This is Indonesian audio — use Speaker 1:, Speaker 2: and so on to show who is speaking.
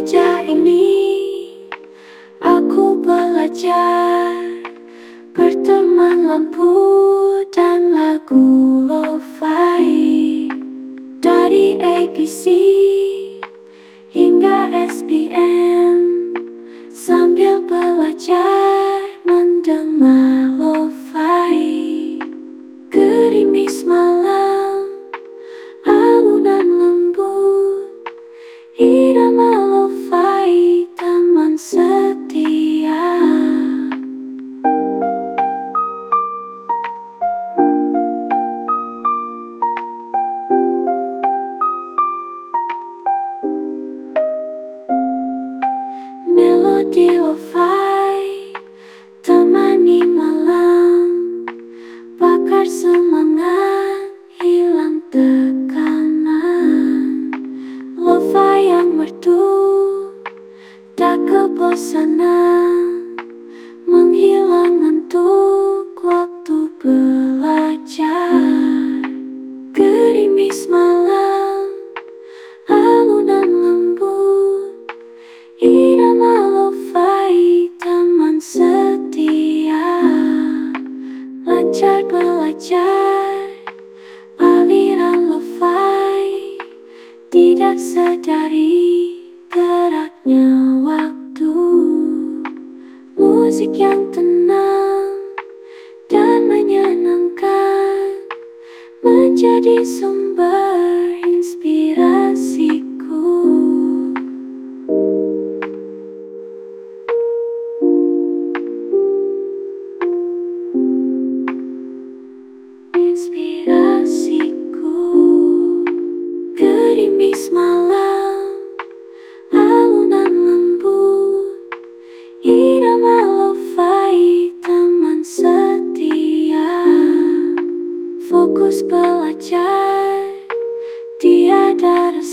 Speaker 1: gereja ini. Aku belajar Berteman lampu dan lagu lo-fi. Dari ABC hingga SPM Sambil ber Lo-fi Temani malam. Bakar semangat Hilang tekanan. Lo-fi yang merdu Tak kebosanan Tidak sadari geraknya waktu. Musik yang tenang dan menyenangkan Menjadi sumber that is